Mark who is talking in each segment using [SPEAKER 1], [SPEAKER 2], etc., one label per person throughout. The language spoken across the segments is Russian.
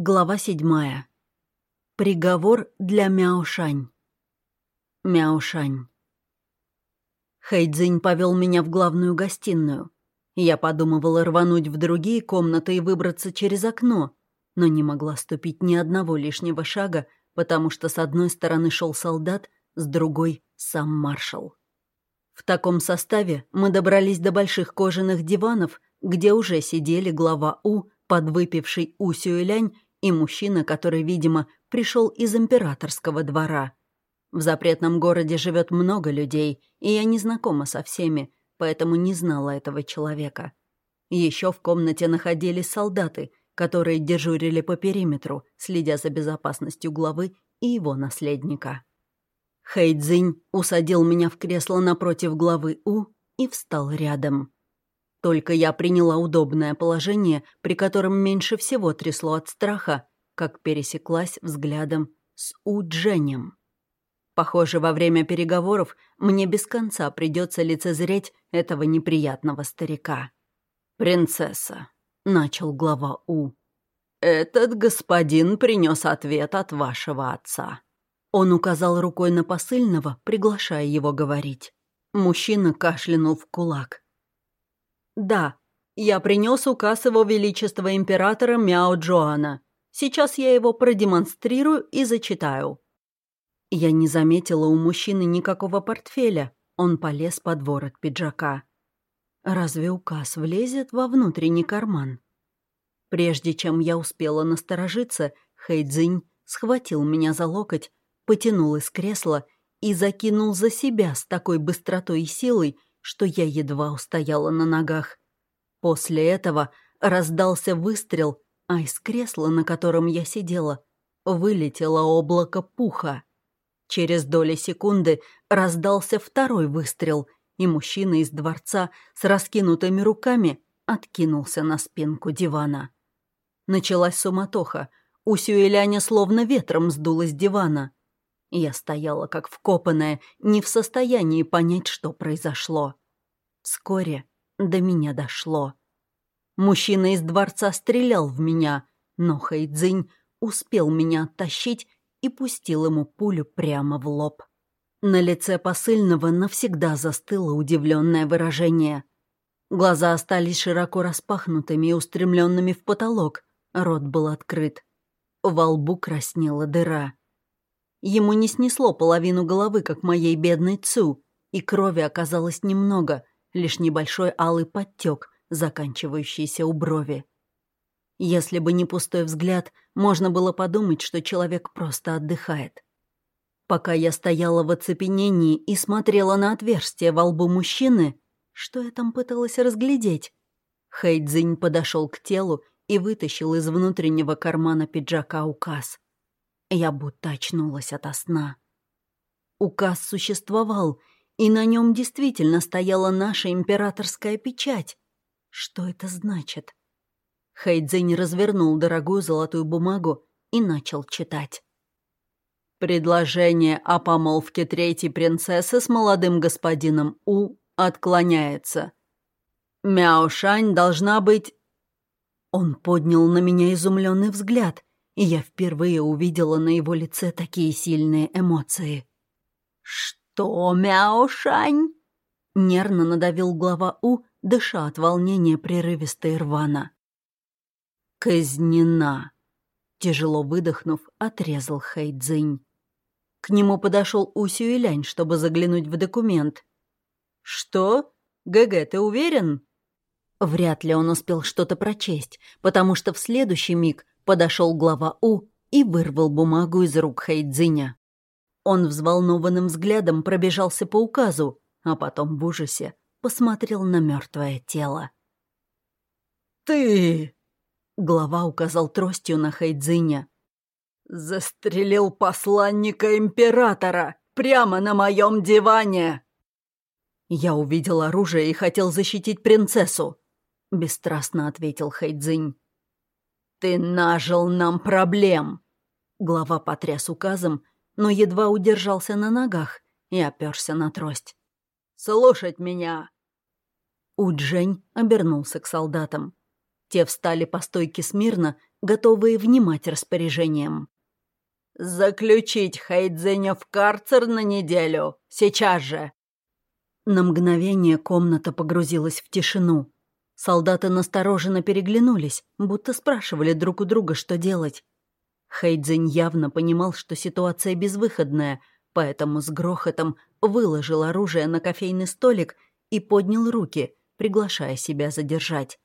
[SPEAKER 1] Глава седьмая. Приговор для Мяушань. Мяушань. Хэйдзинь повел меня в главную гостиную. Я подумывала рвануть в другие комнаты и выбраться через окно, но не могла ступить ни одного лишнего шага, потому что с одной стороны шел солдат, с другой — сам маршал. В таком составе мы добрались до больших кожаных диванов, где уже сидели глава У, подвыпивший У Сюэлянь и мужчина, который, видимо, пришел из императорского двора. В запретном городе живет много людей, и я не знакома со всеми, поэтому не знала этого человека. Еще в комнате находились солдаты, которые дежурили по периметру, следя за безопасностью главы и его наследника. Хэйдзинь усадил меня в кресло напротив главы У и встал рядом. Только я приняла удобное положение, при котором меньше всего трясло от страха, как пересеклась взглядом с Удженем. Похоже, во время переговоров мне без конца придется лицезреть этого неприятного старика. «Принцесса», — начал глава У, — «этот господин принес ответ от вашего отца». Он указал рукой на посыльного, приглашая его говорить. Мужчина кашлянул в кулак. «Да, я принес указ его величества императора Мяо Джоана. Сейчас я его продемонстрирую и зачитаю». Я не заметила у мужчины никакого портфеля. Он полез под ворот пиджака. Разве указ влезет во внутренний карман? Прежде чем я успела насторожиться, Хэйдзинь схватил меня за локоть, потянул из кресла и закинул за себя с такой быстротой и силой, что я едва устояла на ногах. После этого раздался выстрел, а из кресла, на котором я сидела, вылетело облако пуха. Через доли секунды раздался второй выстрел, и мужчина из дворца с раскинутыми руками откинулся на спинку дивана. Началась суматоха. У Сюэляня словно ветром сдуло с дивана. Я стояла как вкопанная, не в состоянии понять, что произошло. Вскоре до меня дошло. Мужчина из дворца стрелял в меня, но Хайдзинь успел меня оттащить и пустил ему пулю прямо в лоб. На лице посыльного навсегда застыло удивленное выражение. Глаза остались широко распахнутыми и устремленными в потолок, рот был открыт. Во лбу краснела дыра. Ему не снесло половину головы, как моей бедной Цу, и крови оказалось немного, лишь небольшой алый подтек, заканчивающийся у брови. Если бы не пустой взгляд, можно было подумать, что человек просто отдыхает. Пока я стояла в оцепенении и смотрела на отверстие во лбу мужчины, что я там пыталась разглядеть? Хэйдзинь подошел к телу и вытащил из внутреннего кармана пиджака указ. Я будто очнулась ото сна. Указ существовал, и на нем действительно стояла наша императорская печать. Что это значит? Хэйдзинь развернул дорогую золотую бумагу и начал читать. Предложение о помолвке третьей принцессы с молодым господином У отклоняется. Мяошань должна быть... Он поднял на меня изумленный взгляд, и я впервые увидела на его лице такие сильные эмоции. «Что, Мяошань?» Нервно надавил глава У, дыша от волнения прерывисто и рвано. «Казнена!» Тяжело выдохнув, отрезал Хэйдзинь. К нему подошел Усю Илянь, чтобы заглянуть в документ. «Что? ГГ, ты уверен?» Вряд ли он успел что-то прочесть, потому что в следующий миг подошел глава У и вырвал бумагу из рук Хайдзиня. Он взволнованным взглядом пробежался по указу, а потом в ужасе посмотрел на мертвое тело. «Ты!» — глава указал тростью на Хайдзиня. «Застрелил посланника императора прямо на моем диване!» «Я увидел оружие и хотел защитить принцессу», — бесстрастно ответил Хайдзинь. «Ты нажил нам проблем!» Глава потряс указом, но едва удержался на ногах и оперся на трость. «Слушать меня!» Уджень обернулся к солдатам. Те встали по стойке смирно, готовые внимать распоряжениям.
[SPEAKER 2] «Заключить Хайдзеня в карцер на неделю! Сейчас же!»
[SPEAKER 1] На мгновение комната погрузилась в тишину. Солдаты настороженно переглянулись, будто спрашивали друг у друга, что делать. Хайдзень явно понимал, что ситуация безвыходная, поэтому с грохотом выложил оружие на кофейный столик и поднял руки, приглашая себя задержать.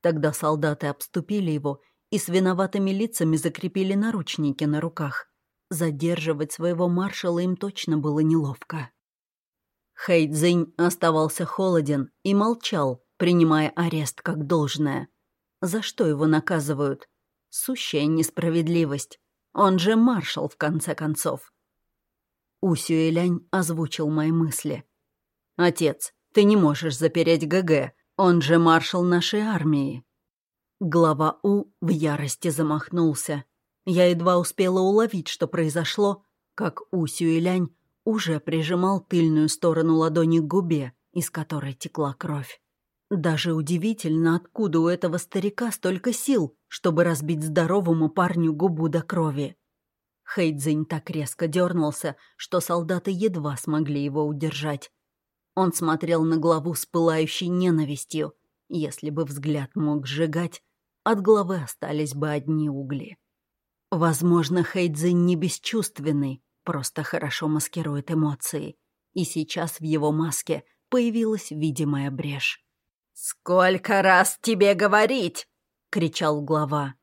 [SPEAKER 1] Тогда солдаты обступили его и с виноватыми лицами закрепили наручники на руках. Задерживать своего маршала им точно было неловко. Хэйдзинь оставался холоден и молчал, принимая арест как должное. За что его наказывают? Сущая несправедливость. Он же маршал, в конце концов. Усюэлянь озвучил мои мысли. «Отец, ты не можешь запереть ГГ, он же маршал нашей армии». Глава У в ярости замахнулся. Я едва успела уловить, что произошло, как У Сюэлянь уже прижимал тыльную сторону ладони к губе, из которой текла кровь. Даже удивительно, откуда у этого старика столько сил, чтобы разбить здоровому парню губу до крови. Хэйдзинь так резко дернулся, что солдаты едва смогли его удержать. Он смотрел на главу с пылающей ненавистью. Если бы взгляд мог сжигать, от головы остались бы одни угли. Возможно, Хэйдзинь не бесчувственный, просто хорошо маскирует эмоции. И сейчас в его маске появилась видимая брешь.
[SPEAKER 2] «Сколько раз тебе говорить!» — кричал глава.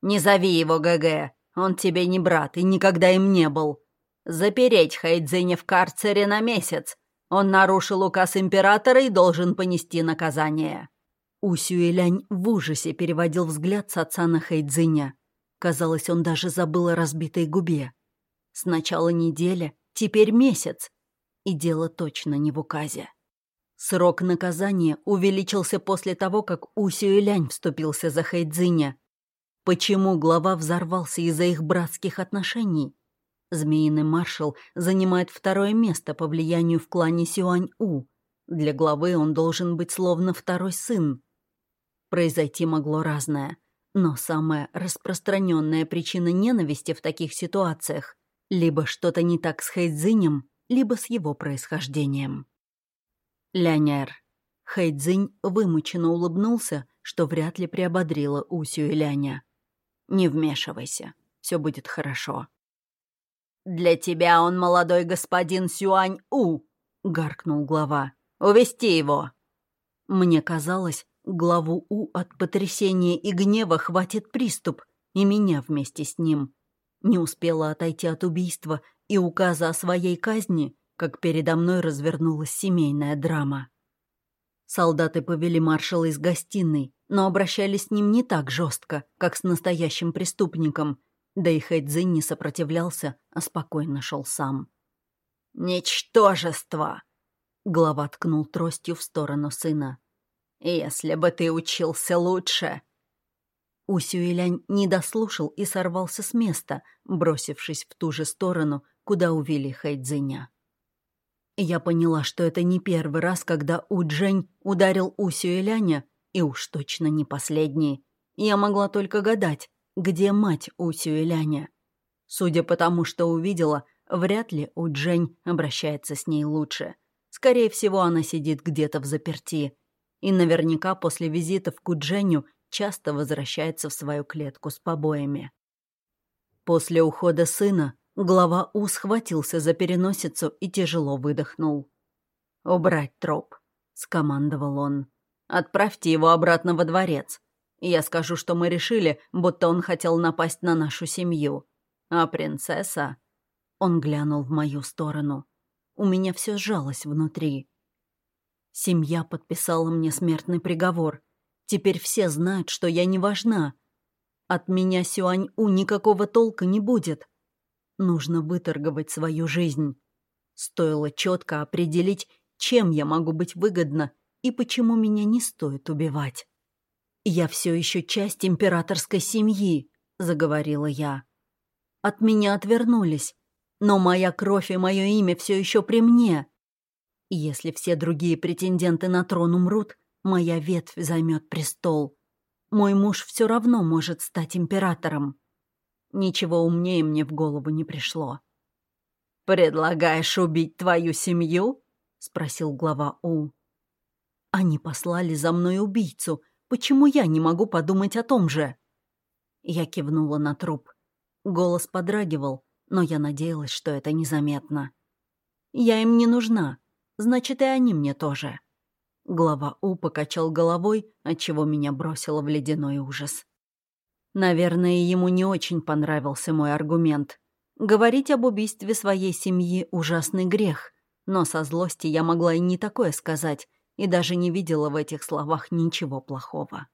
[SPEAKER 2] «Не зови его ГГ, он тебе не брат и никогда им не был. Запереть Хайдзиня в карцере на месяц. Он нарушил указ императора и должен понести наказание».
[SPEAKER 1] Усюэлянь в ужасе переводил взгляд с отца на Хайдзиня. Казалось, он даже забыл о разбитой губе. Сначала неделя, теперь месяц. И дело точно не в указе. Срок наказания увеличился после того, как Усюэлянь вступился за Хайдзиня. Почему глава взорвался из-за их братских отношений? Змеиный маршал занимает второе место по влиянию в клане Сюань-У. Для главы он должен быть словно второй сын. Произойти могло разное, но самая распространенная причина ненависти в таких ситуациях — либо что-то не так с Хэйдзинем, либо с его происхождением. Лянер. Хэйдзинь вымученно улыбнулся, что вряд ли приободрило Усю и Ляня. «Не вмешивайся, все будет хорошо».
[SPEAKER 2] «Для тебя он молодой господин Сюань-У», — гаркнул глава. «Увести его».
[SPEAKER 1] Мне казалось, главу У от потрясения и гнева хватит приступ, и меня вместе с ним. Не успела отойти от убийства и указа о своей казни, как передо мной развернулась семейная драма. Солдаты повели маршала из гостиной, но обращались с ним не так жестко, как с настоящим преступником, да и Хэйдзин не сопротивлялся, а спокойно шел сам.
[SPEAKER 2] «Ничтожество!»
[SPEAKER 1] Глава ткнул тростью в сторону сына.
[SPEAKER 2] «Если бы ты учился лучше!»
[SPEAKER 1] Усюэлянь не дослушал и сорвался с места, бросившись в ту же сторону, куда увели Хайдзиня. Я поняла, что это не первый раз, когда Уджень ударил Усюэляня, и уж точно не последний. Я могла только гадать, где мать Усюэляня. Судя по тому, что увидела, вряд ли Уджень обращается с ней лучше. Скорее всего, она сидит где-то в заперти, и наверняка после визитов к Удженю часто возвращается в свою клетку с побоями. После ухода сына глава У схватился за переносицу и тяжело выдохнул. «Убрать троп», — скомандовал он. «Отправьте его обратно во дворец. Я скажу, что мы решили, будто он хотел напасть на нашу семью. А принцесса...» Он глянул в мою сторону. У меня все сжалось внутри. Семья подписала мне смертный приговор. Теперь все знают, что я не важна. От меня Сюань-У никакого толка не будет. Нужно выторговать свою жизнь. Стоило четко определить, чем я могу быть выгодна и почему меня не стоит убивать. «Я все еще часть императорской семьи», — заговорила я. От меня отвернулись, но моя кровь и мое имя все еще при мне. Если все другие претенденты на трон умрут, моя ветвь займет престол. Мой муж все равно может стать императором. Ничего умнее мне в голову не пришло.
[SPEAKER 2] «Предлагаешь убить твою семью?» — спросил глава У.
[SPEAKER 1] «Они послали за мной убийцу. Почему я не могу подумать о том же?» Я кивнула на труп. Голос подрагивал, но я надеялась, что это незаметно. «Я им не нужна. Значит, и они мне тоже». Глава У покачал головой, отчего меня бросило в ледяной ужас. Наверное, ему не очень понравился мой аргумент. Говорить об убийстве своей семьи — ужасный грех, но со злости я могла и не такое сказать, и даже не видела в этих словах ничего плохого.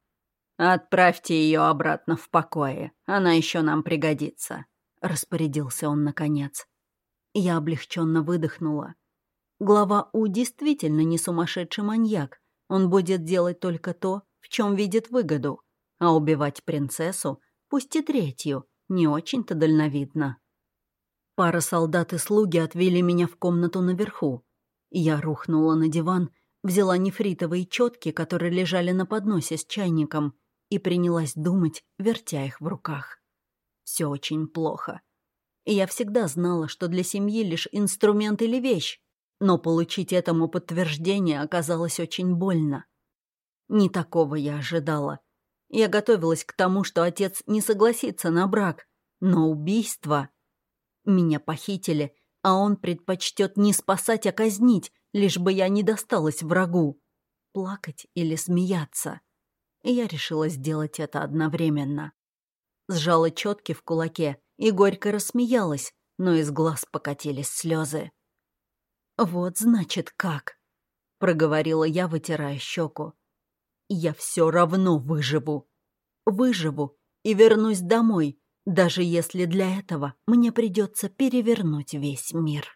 [SPEAKER 2] «Отправьте ее обратно в покое, она еще нам пригодится», — распорядился он наконец.
[SPEAKER 1] Я облегченно выдохнула. Глава У действительно не сумасшедший маньяк. Он будет делать только то, в чем видит выгоду. А убивать принцессу, пусть и третью, не очень-то дальновидно. Пара солдат и слуги отвели меня в комнату наверху. Я рухнула на диван, взяла нефритовые четки, которые лежали на подносе с чайником, и принялась думать, вертя их в руках. Все очень плохо. И я всегда знала, что для семьи лишь инструмент или вещь, но получить этому подтверждение оказалось очень больно. Не такого я ожидала. Я готовилась к тому, что отец не согласится на брак, но убийство... Меня похитили, а он предпочтет не спасать, а казнить, лишь бы я не досталась врагу. Плакать или смеяться. И я решила сделать это одновременно. Сжала четки в кулаке и горько рассмеялась, но из глаз покатились слезы. «Вот значит как», — проговорила я, вытирая щеку. «Я все равно выживу. Выживу и вернусь домой, даже если для этого мне придется перевернуть весь мир.